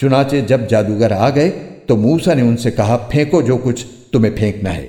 चुनाचे जब जादूगर आ गए तो मूसा ने उनसे कहा, फेंको जो कुछ तुम्हें फेंकना है।